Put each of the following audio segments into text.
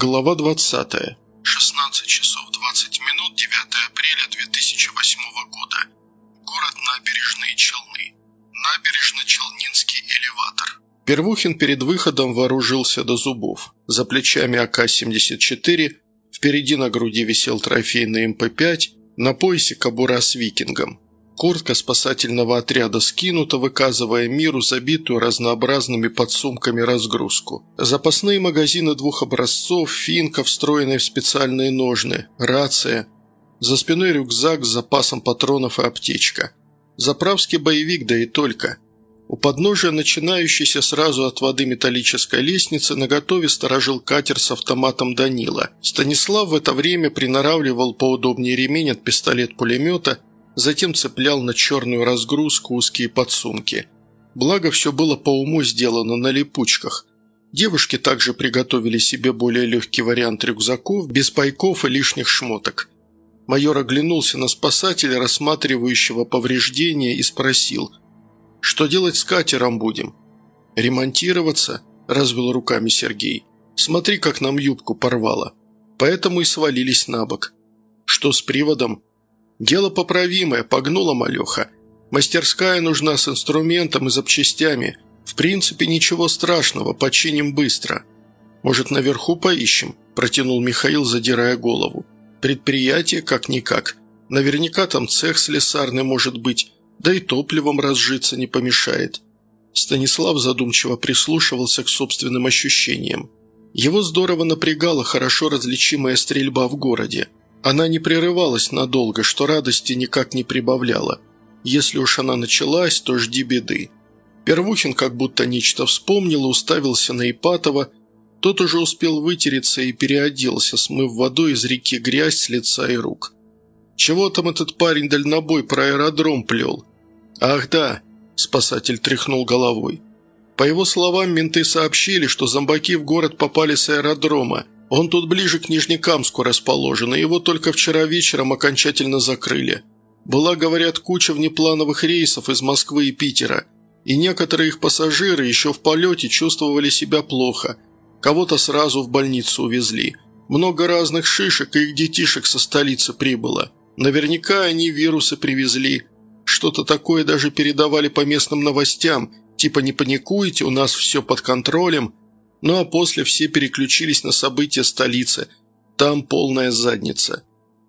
Глава 20. 16 часов 20 минут 9 апреля 2008 года. Город Набережные Челны. Набережно-Челнинский элеватор. Первухин перед выходом вооружился до зубов. За плечами АК-74, впереди на груди висел трофейный МП-5, на поясе кобура с викингом. Куртка спасательного отряда скинута, выказывая миру забитую разнообразными подсумками разгрузку. Запасные магазины двух образцов, финка, встроенная в специальные ножны, рация. За спиной рюкзак с запасом патронов и аптечка. Заправский боевик, да и только. У подножия начинающейся сразу от воды металлической лестницы наготове сторожил катер с автоматом Данила. Станислав в это время приноравливал поудобнее ремень от пистолет-пулемета затем цеплял на черную разгрузку узкие подсумки. Благо, все было по уму сделано на липучках. Девушки также приготовили себе более легкий вариант рюкзаков, без пайков и лишних шмоток. Майор оглянулся на спасателя, рассматривающего повреждения, и спросил, «Что делать с катером будем?» «Ремонтироваться?» – развел руками Сергей. «Смотри, как нам юбку порвало. Поэтому и свалились на бок. Что с приводом?» «Дело поправимое, погнула малеха. Мастерская нужна с инструментом и запчастями. В принципе, ничего страшного, починим быстро. Может, наверху поищем?» – протянул Михаил, задирая голову. «Предприятие как-никак. Наверняка там цех слесарный может быть, да и топливом разжиться не помешает». Станислав задумчиво прислушивался к собственным ощущениям. Его здорово напрягала хорошо различимая стрельба в городе – она не прерывалась надолго, что радости никак не прибавляла. Если уж она началась, то жди беды. Первухин как будто нечто вспомнил и уставился на Ипатова. Тот уже успел вытереться и переоделся, смыв водой из реки грязь с лица и рук. «Чего там этот парень дальнобой про аэродром плел?» «Ах да», – спасатель тряхнул головой. По его словам, менты сообщили, что зомбаки в город попали с аэродрома – он тут ближе к Нижнекамску расположен, и его только вчера вечером окончательно закрыли. Была, говорят, куча внеплановых рейсов из Москвы и Питера, и некоторые их пассажиры еще в полете чувствовали себя плохо. Кого-то сразу в больницу увезли. Много разных шишек и их детишек со столицы прибыло. Наверняка они вирусы привезли. Что-то такое даже передавали по местным новостям, типа «не паникуйте, у нас все под контролем», ну а после все переключились на события столицы. Там полная задница.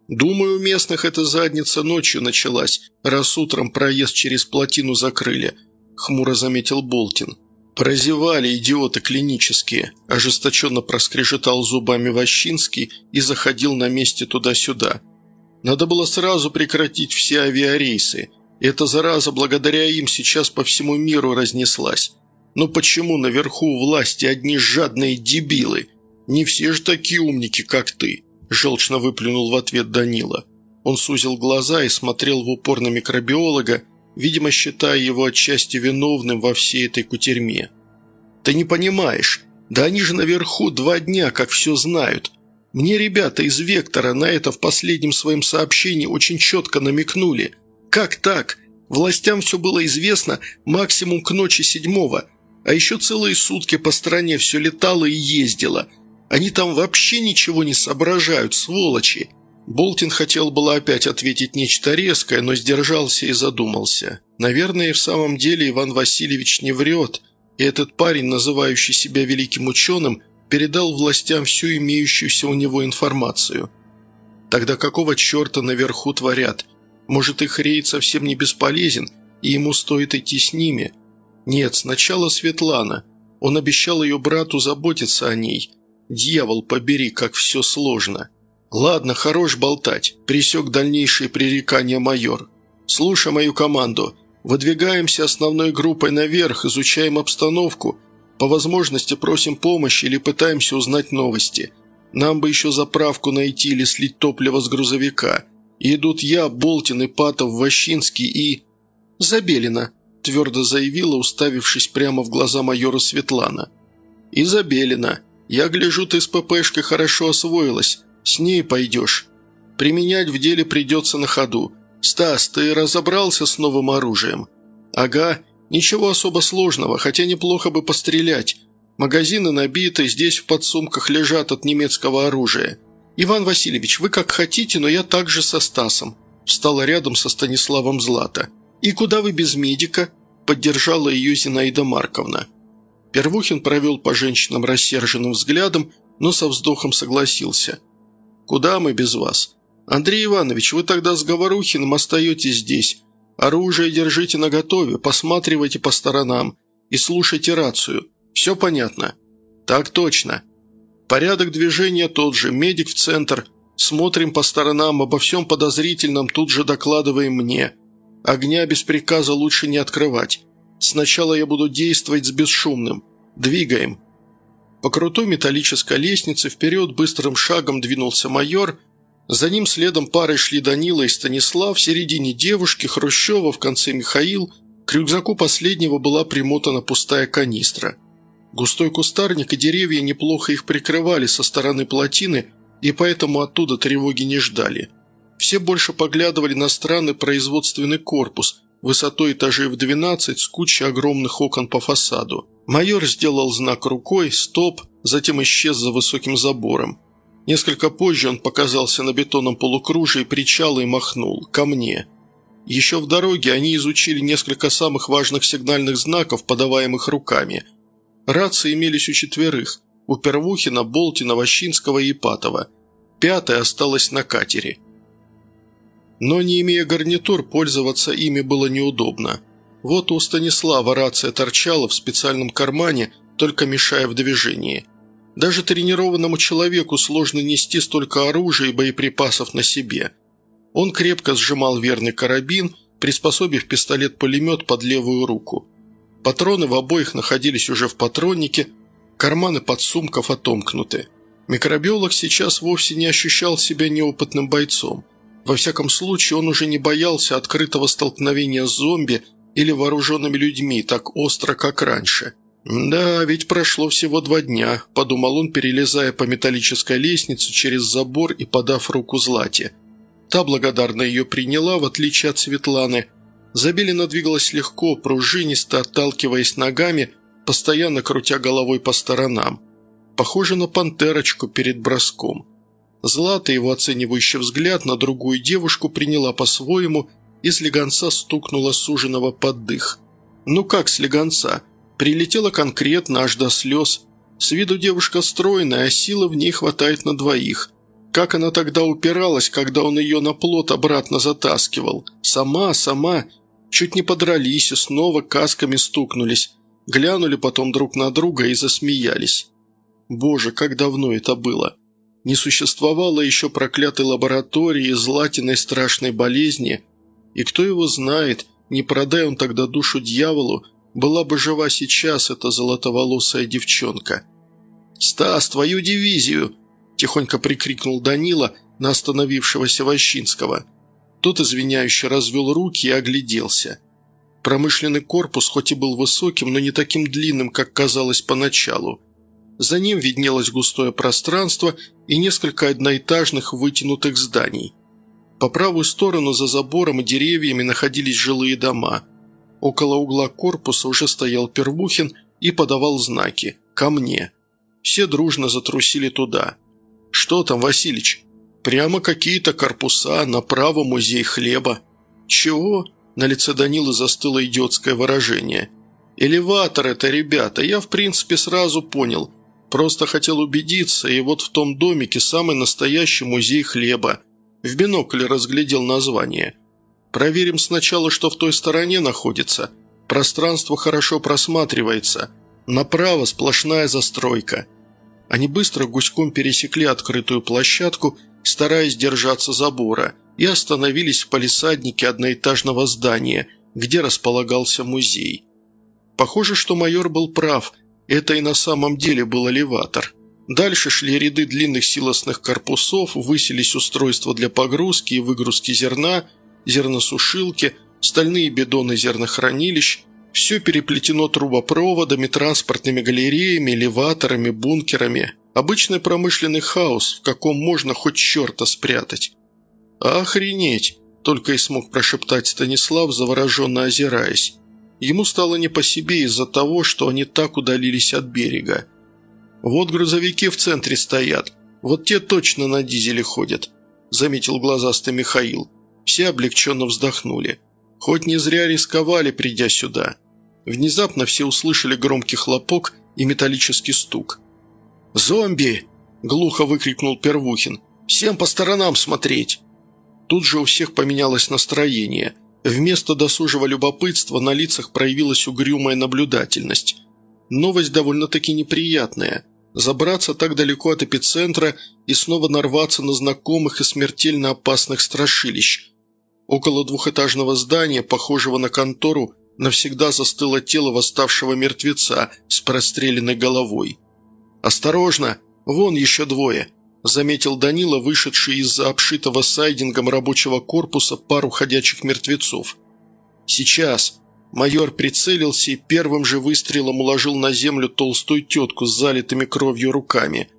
Думаю, у местных эта задница ночью началась, раз утром проезд через плотину закрыли», – хмуро заметил Болтин. «Прозевали идиоты клинические», – ожесточенно проскрежетал зубами Ващинский и заходил на месте туда-сюда. «Надо было сразу прекратить все авиарейсы. Эта зараза благодаря им сейчас по всему миру разнеслась. Но почему наверху власти одни жадные дебилы? Не все же такие умники, как ты», – желчно выплюнул в ответ Данила. Он сузил глаза и смотрел в упор на микробиолога, видимо, считая его отчасти виновным во всей этой кутерьме. «Ты не понимаешь, да они же наверху два дня, как все знают. Мне ребята из «Вектора» на это в последнем своем сообщении очень четко намекнули. Как так? Властям все было известно максимум к ночи седьмого, а еще целые сутки по стране все летало и ездило. Они там вообще ничего не соображают, сволочи!» Болтин хотел было опять ответить нечто резкое, но сдержался и задумался. Наверное, в самом деле Иван Васильевич не врет, и этот парень, называющий себя великим ученым, передал властям всю имеющуюся у него информацию. Тогда какого черта наверху творят? Может, их рейд совсем не бесполезен, и ему стоит идти с ними – нет, сначала Светлана. Он обещал ее брату заботиться о ней. Дьявол, побери, как все сложно. Ладно, хорош болтать, пресек дальнейшие пререкания майор. Слушай мою команду. Выдвигаемся основной группой наверх, изучаем обстановку. По возможности просим помощи или пытаемся узнать новости. Нам бы еще заправку найти или слить топливо с грузовика. Идут я, Болтин, Ипатов, Ващинский и... Забелина твердо заявила, уставившись прямо в глаза майора Светлана. «Изабелина, я гляжу, ты с ППшкой хорошо освоилась. С ней пойдешь. Применять в деле придется на ходу. Стас, ты разобрался с новым оружием?» «Ага, ничего особо сложного, хотя неплохо бы пострелять. Магазины набиты, здесь в подсумках лежат от немецкого оружия. Иван Васильевич, вы как хотите, но я также со Стасом». Встала рядом со Станиславом Злата. «И куда вы без медика?» Поддержала ее Зинаида Марковна. Первухин провел по женщинам рассерженным взглядом, но со вздохом согласился. «Куда мы без вас? Андрей Иванович, вы тогда с Говорухиным остаетесь здесь. Оружие держите наготове, посматривайте по сторонам и слушайте рацию. Все понятно?» «Так точно. Порядок движения тот же, медик в центр. Смотрим по сторонам, обо всем подозрительном тут же докладываем мне. Огня без приказа лучше не открывать. Сначала я буду действовать с бесшумным. Двигаем». По крутой металлической лестнице вперед быстрым шагом двинулся майор. За ним следом парой шли Данила и Станислав, в середине девушки, Хрущева, в конце Михаил. К рюкзаку последнего была примотана пустая канистра. Густой кустарник и деревья неплохо их прикрывали со стороны плотины, и поэтому оттуда тревоги не ждали. Все больше поглядывали на странный производственный корпус, высотой этажей в 12 с кучей огромных окон по фасаду. Майор сделал знак рукой «Стоп», затем исчез за высоким забором. Несколько позже он показался на бетонном полукружии причала и махнул «Ко мне». Еще в дороге они изучили несколько самых важных сигнальных знаков, подаваемых руками. Рации имелись у четверых – у Первухина, Болтина, Ващинского и Ипатова. Пятая осталась на катере. Но не имея гарнитур, пользоваться ими было неудобно – вот у Станислава рация торчала в специальном кармане, только мешая в движении. Даже тренированному человеку сложно нести столько оружия и боеприпасов на себе. Он крепко сжимал верный карабин, приспособив пистолет-пулемет под левую руку. Патроны в обоих находились уже в патроннике, карманы подсумков отомкнуты. Микробиолог сейчас вовсе не ощущал себя неопытным бойцом. Во всяком случае, он уже не боялся открытого столкновения с зомби – или вооруженными людьми так остро, как раньше. «Да, ведь прошло всего два дня», – подумал он, перелезая по металлической лестнице через забор и подав руку Злате. Та благодарно ее приняла, в отличие от Светланы. Забелина двигалась легко, пружинисто, отталкиваясь ногами, постоянно крутя головой по сторонам. Похоже на пантерочку перед броском. Злата его оценивающий взгляд на другую девушку приняла по-своему и слегонца стукнула суженого под дых. Ну как слегонца? Прилетела конкретно, аж до слез. С виду девушка стройная, а силы в ней хватает на двоих. Как она тогда упиралась, когда он ее на плот обратно затаскивал? Сама, сама. Чуть не подрались и снова касками стукнулись. Глянули потом друг на друга и засмеялись. Боже, как давно это было. Не существовало еще проклятой лаборатории, златиной страшной болезни, и кто его знает, не продай он тогда душу дьяволу, была бы жива сейчас эта золотоволосая девчонка. «Стас, твою дивизию!» – тихонько прикрикнул Данила на остановившегося Ващинского. Тот извиняюще развел руки и огляделся. Промышленный корпус хоть и был высоким, но не таким длинным, как казалось поначалу. За ним виднелось густое пространство и несколько одноэтажных вытянутых зданий. По правую сторону за забором и деревьями находились жилые дома. Около угла корпуса уже стоял Первухин и подавал знаки «Ко мне». Все дружно затрусили туда. «Что там, Василич?» «Прямо какие-то корпуса, направо музей хлеба». «Чего?» На лице Данилы застыло идиотское выражение. «Элеватор это, ребята, я в принципе сразу понял. Просто хотел убедиться, и вот в том домике самый настоящий музей хлеба. В бинокль разглядел название. «Проверим сначала, что в той стороне находится. Пространство хорошо просматривается. Направо сплошная застройка». Они быстро гуськом пересекли открытую площадку, стараясь держаться забора, и остановились в палисаднике одноэтажного здания, где располагался музей. Похоже, что майор был прав, это и на самом деле был элеватор – Дальше шли ряды длинных силосных корпусов, высились устройства для погрузки и выгрузки зерна, зерносушилки, стальные бидоны зернохранилищ. Все переплетено трубопроводами, транспортными галереями, элеваторами, бункерами. Обычный промышленный хаос, в каком можно хоть черта спрятать. «Охренеть!» – только и смог прошептать Станислав, завороженно озираясь. Ему стало не по себе из-за того, что они так удалились от берега. Вот грузовики в центре стоят. Вот те точно на дизеле ходят», – заметил глазастый Михаил. Все облегченно вздохнули. Хоть не зря рисковали, придя сюда. Внезапно все услышали громкий хлопок и металлический стук. «Зомби!» – глухо выкрикнул Первухин. «Всем по сторонам смотреть!» Тут же у всех поменялось настроение. Вместо досужего любопытства на лицах проявилась угрюмая наблюдательность. Новость довольно-таки неприятная. Забраться так далеко от эпицентра и снова нарваться на знакомых и смертельно опасных страшилищ. Около двухэтажного здания, похожего на контору, навсегда застыло тело восставшего мертвеца с простреленной головой. «Осторожно! Вон еще двое!» – заметил Данила, вышедший из-за обшитого сайдингом рабочего корпуса пару ходячих мертвецов. «Сейчас!» Майор прицелился и первым же выстрелом уложил на землю толстую тетку с залитыми кровью руками.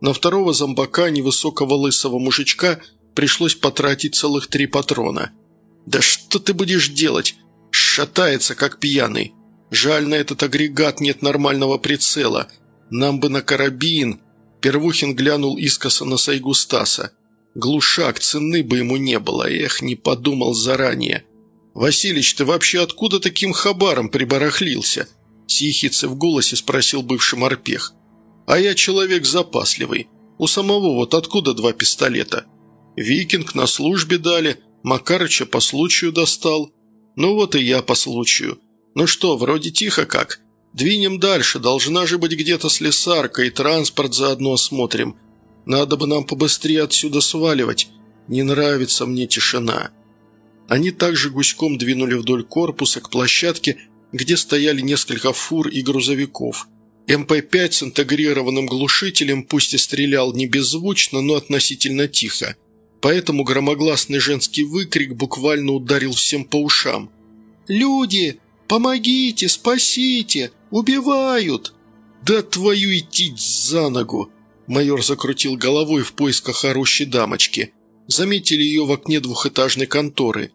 На второго зомбака, невысокого лысого мужичка, пришлось потратить целых три патрона. «Да что ты будешь делать?» Шатается, как пьяный. Жаль, на этот агрегат нет нормального прицела. Нам бы на карабин. Первухин глянул искоса на Сайгу Стаса. Глушак, цены бы ему не было. Эх, не подумал заранее. «Василич, ты вообще откуда таким хабаром прибарахлился?» С в голосе спросил бывший морпех. «А я человек запасливый. У самого вот откуда два пистолета? Викинг на службе дали, Макарыча по случаю достал». «Ну вот и я по случаю. Ну что, вроде тихо как. Двинем дальше, должна же быть где-то слесарка, и транспорт заодно осмотрим. Надо бы нам побыстрее отсюда сваливать. Не нравится мне тишина». Они также гуськом двинули вдоль корпуса к площадке, где стояли несколько фур и грузовиков. МП-5 с интегрированным глушителем пусть и стрелял не беззвучно, но относительно тихо – поэтому громогласный женский выкрик буквально ударил всем по ушам. «Люди! Помогите! Спасите! Убивают!» «Да твою идти за ногу!» Майор закрутил головой в поисках орущей дамочки. Заметили ее в окне двухэтажной конторы.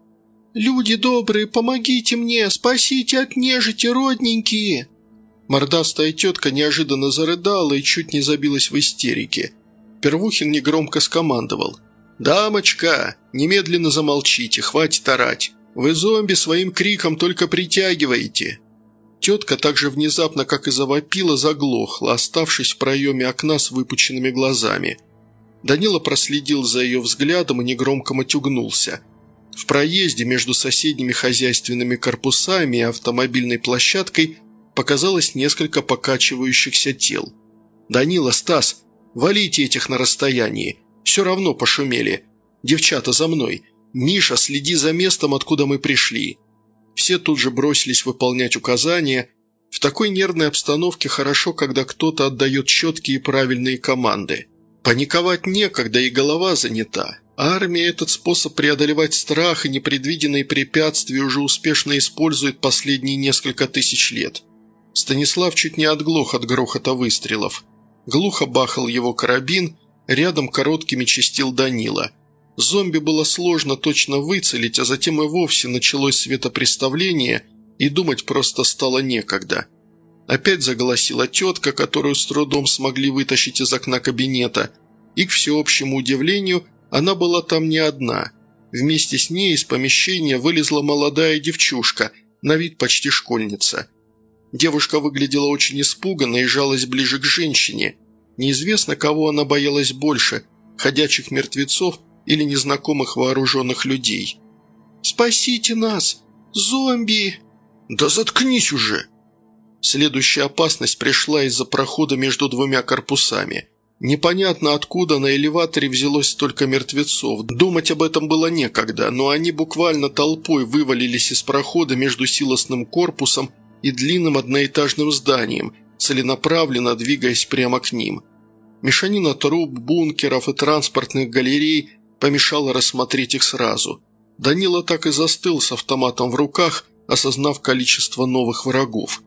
«Люди добрые, помогите мне! Спасите от нежити, родненькие!» Мордастая тетка неожиданно зарыдала и чуть не забилась в истерике. Первухин негромко скомандовал – «Дамочка, немедленно замолчите, хватит орать. Вы зомби своим криком только притягиваете». Тетка так же внезапно, как и завопила, заглохла, оставшись в проеме окна с выпученными глазами. Данила проследил за ее взглядом и негромко матюгнулся. В проезде между соседними хозяйственными корпусами и автомобильной площадкой показалось несколько покачивающихся тел. «Данила, Стас, валите этих на расстоянии. Все равно пошумели. Девчата за мной. Миша, следи за местом, откуда мы пришли». Все тут же бросились выполнять указания. В такой нервной обстановке хорошо, когда кто-то отдает четкие и правильные команды. Паниковать некогда, и голова занята. Армия этот способ преодолевать страх и непредвиденные препятствия уже успешно использует последние несколько тысяч лет. Станислав чуть не отглох от грохота выстрелов. Глухо бахал его карабин, Рядом короткими чистил Данила. Зомби было сложно точно выцелить, а затем и вовсе началось светопреставление, и думать просто стало некогда. Опять заголосила тетка, которую с трудом смогли вытащить из окна кабинета, и, к всеобщему удивлению, она была там не одна. Вместе с ней из помещения вылезла молодая девчушка, на вид почти школьница. Девушка выглядела очень испуганно и жалась ближе к женщине – Неизвестно, кого она боялась больше – ходячих мертвецов или незнакомых вооруженных людей. «Спасите нас! Зомби!» «Да заткнись уже!» Следующая опасность пришла из-за прохода между двумя корпусами. Непонятно, откуда на элеваторе взялось столько мертвецов. Думать об этом было некогда, но они буквально толпой вывалились из прохода между силосным корпусом и длинным одноэтажным зданием – целенаправленно двигаясь прямо к ним. Мешанина труб, бункеров и транспортных галерей помешала рассмотреть их сразу. Данила так и застыл с автоматом в руках, осознав количество новых врагов.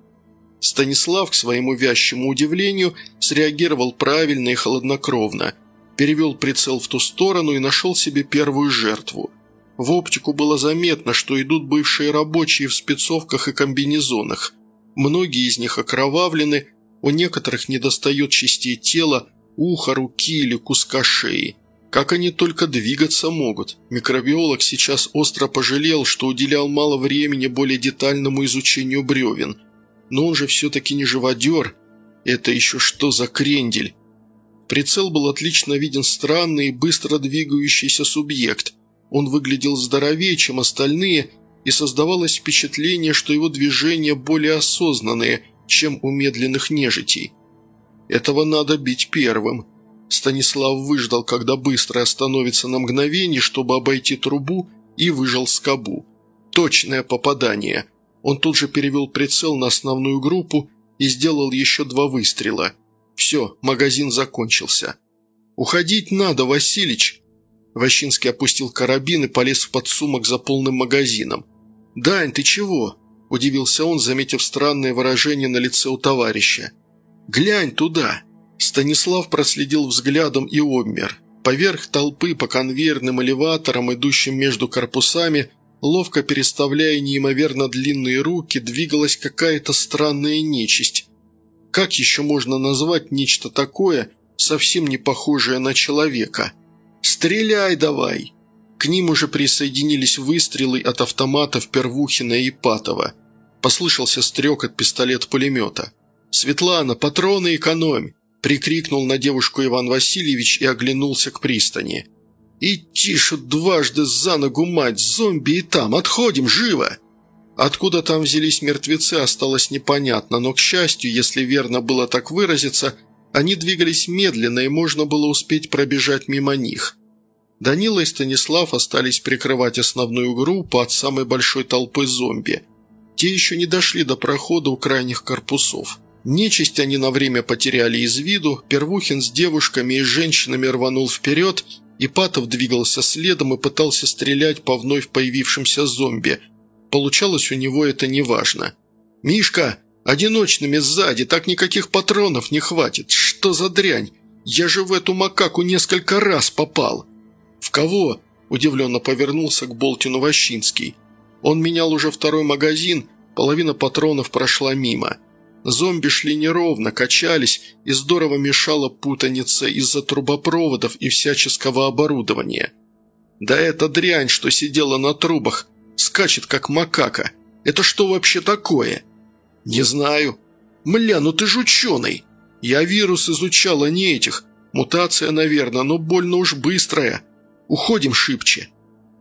Станислав, к своему вязчему удивлению, среагировал правильно и холоднокровно, перевел прицел в ту сторону и нашел себе первую жертву. В оптику было заметно, что идут бывшие рабочие в спецовках и комбинезонах. Многие из них окровавлены, У некоторых недостает частей тела, уха, руки или куска шеи. Как они только двигаться могут? Микробиолог сейчас остро пожалел, что уделял мало времени более детальному изучению бревен. Но он же все-таки не живодер. Это еще что за крендель? Прицел был отлично виден странный и быстро двигающийся субъект. Он выглядел здоровее, чем остальные, и создавалось впечатление, что его движения более осознанные, чем у медленных нежитей. Этого надо бить первым. Станислав выждал, когда быстро остановится на мгновение, чтобы обойти трубу, и выжал скобу. Точное попадание. Он тут же перевел прицел на основную группу и сделал еще два выстрела. Все, магазин закончился. «Уходить надо, Василич!» Ващинский опустил карабин и полез в подсумок за полным магазином. «Дань, ты чего?» – удивился он, заметив странное выражение на лице у товарища. «Глянь туда!» Станислав проследил взглядом и обмер. Поверх толпы по конвейерным элеваторам, идущим между корпусами, ловко переставляя неимоверно длинные руки, двигалась какая-то странная нечисть. Как еще можно назвать нечто такое, совсем не похожее на человека? «Стреляй давай!» К ним уже присоединились выстрелы от автоматов Первухина и Патова. Послышался стрек от пистолет-пулемета. «Светлана, патроны экономь!» – прикрикнул на девушку Иван Васильевич и оглянулся к пристани. «И тише дважды за ногу, мать, зомби и там, отходим, живо!» Откуда там взялись мертвецы, осталось непонятно, но, к счастью, если верно было так выразиться, они двигались медленно, и можно было успеть пробежать мимо них. Данила и Станислав остались прикрывать основную группу от самой большой толпы зомби. Те еще не дошли до прохода у крайних корпусов. Нечисть они на время потеряли из виду, Первухин с девушками и женщинами рванул вперед, Ипатов двигался следом и пытался стрелять по вновь появившимся зомби. Получалось у него это неважно. «Мишка, одиночными сзади, так никаких патронов не хватит. Что за дрянь? Я же в эту макаку несколько раз попал». «В кого?» – удивленно повернулся к Болтину Ващинский. Он менял уже второй магазин, половина патронов прошла мимо. Зомби шли неровно, качались, и здорово мешала путаница из-за трубопроводов и всяческого оборудования. «Да эта дрянь, что сидела на трубах, скачет как макака. Это что вообще такое?» «Не знаю». «Мля, ну ты ж ученый!» «Я вирус изучал, а не этих. Мутация, наверное, но больно уж быстрая. Уходим шибче».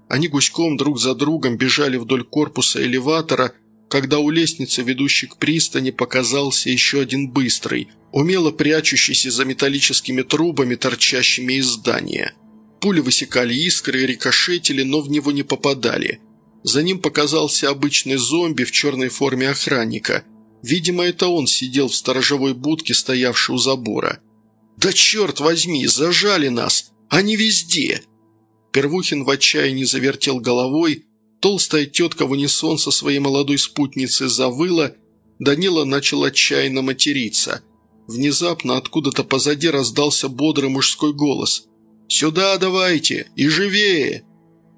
Они гуськом друг за другом бежали вдоль корпуса элеватора, когда у лестницы, ведущей к пристани, показался еще один быстрый, умело прячущийся за металлическими трубами, торчащими из здания. Пули высекали искры и рикошетили, но в него не попадали. За ним показался обычный зомби в черной форме охранника. Видимо, это он сидел в сторожевой будке, стоявшей у забора. «Да черт возьми, зажали нас! Они везде!» Первухин в отчаянии завертел головой, Толстая тетка в унисон со своей молодой спутницей завыла, Данила начал отчаянно материться. Внезапно откуда-то позади раздался бодрый мужской голос. «Сюда давайте! И живее!»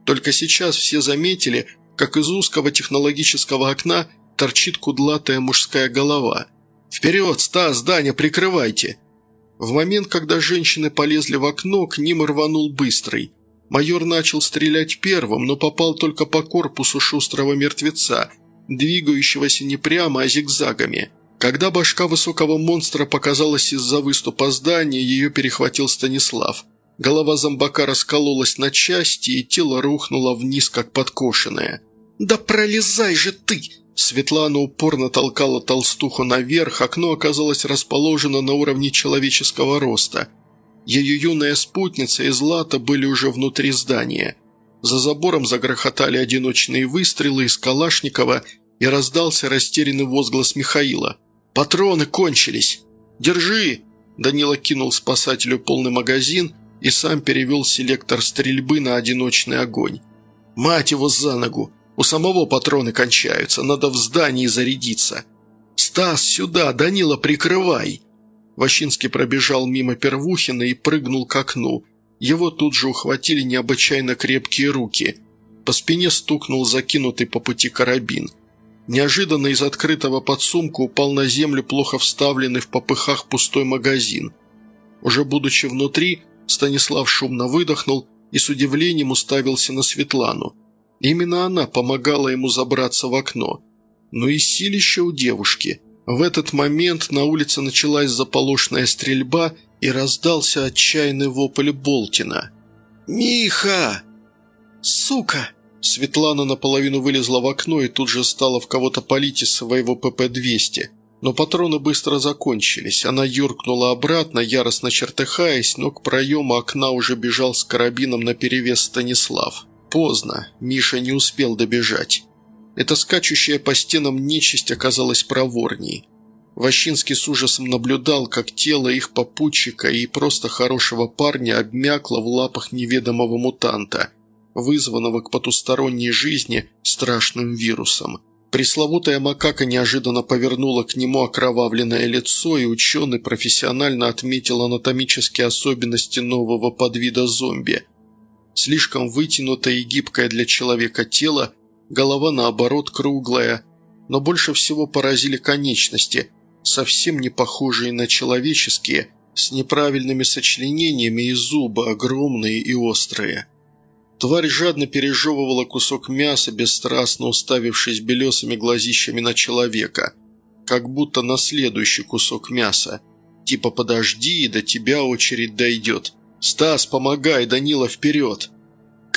Только сейчас все заметили, как из узкого технологического окна торчит кудлатая мужская голова. «Вперед, Стас, Даня, прикрывайте!» В момент, когда женщины полезли в окно, к ним рванул быстрый – Майор начал стрелять первым, но попал только по корпусу шустрого мертвеца, двигающегося не прямо, а зигзагами. Когда башка высокого монстра показалась из-за выступа здания, ее перехватил Станислав. Голова зомбака раскололась на части, и тело рухнуло вниз, как подкошенное. «Да пролезай же ты!» Светлана упорно толкала толстуху наверх, окно оказалось расположено на уровне человеческого роста – ее юная спутница и Злата были уже внутри здания. За забором загрохотали одиночные выстрелы из Калашникова и раздался растерянный возглас Михаила. «Патроны кончились! Держи!» Данила кинул спасателю полный магазин и сам перевел селектор стрельбы на одиночный огонь. «Мать его за ногу! У самого патроны кончаются, надо в здании зарядиться!» «Стас, сюда! Данила, прикрывай!» Ващинский пробежал мимо Первухина и прыгнул к окну. Его тут же ухватили необычайно крепкие руки. По спине стукнул закинутый по пути карабин. Неожиданно из открытого подсумка упал на землю плохо вставленный в попыхах пустой магазин. Уже будучи внутри, Станислав шумно выдохнул и с удивлением уставился на Светлану. Именно она помогала ему забраться в окно. Но и силище у девушки. В этот момент на улице началась заполошная стрельба и раздался отчаянный вопль Болтина. «Миха! Сука!» Светлана наполовину вылезла в окно и тут же стала в кого-то палить из своего ПП-200. Но патроны быстро закончились. Она юркнула обратно, яростно чертыхаясь, но к проему окна уже бежал с карабином наперевес Станислав. Поздно. Миша не успел добежать. Эта скачущая по стенам нечисть оказалась проворней. Ващинский с ужасом наблюдал, как тело их попутчика и просто хорошего парня обмякло в лапах неведомого мутанта, вызванного к потусторонней жизни страшным вирусом. Пресловутая макака неожиданно повернула к нему окровавленное лицо, и ученый профессионально отметил анатомические особенности нового подвида зомби. Слишком вытянутое и гибкое для человека тело, голова наоборот круглая, но больше всего поразили конечности – совсем не похожие на человеческие, с неправильными сочленениями и зубы огромные и острые. Тварь жадно пережевывала кусок мяса, бесстрастно уставившись белесыми глазищами на человека, как будто на следующий кусок мяса. Типа «подожди, до тебя очередь дойдет». «Стас, помогай, Данила, вперед!»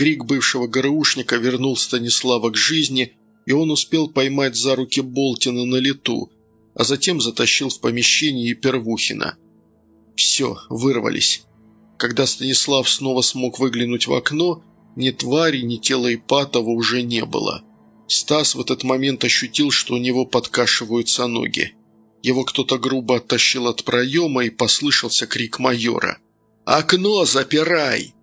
Крик бывшего ГРУшника вернул Станислава к жизни, и он успел поймать за руки Болтина на лету – а затем затащил в помещение Первухина. Все, вырвались. Когда Станислав снова смог выглянуть в окно, ни твари, ни тела Ипатова уже не было. Стас в этот момент ощутил, что у него подкашиваются ноги. Его кто-то грубо оттащил от проема и послышался крик майора. «Окно запирай!»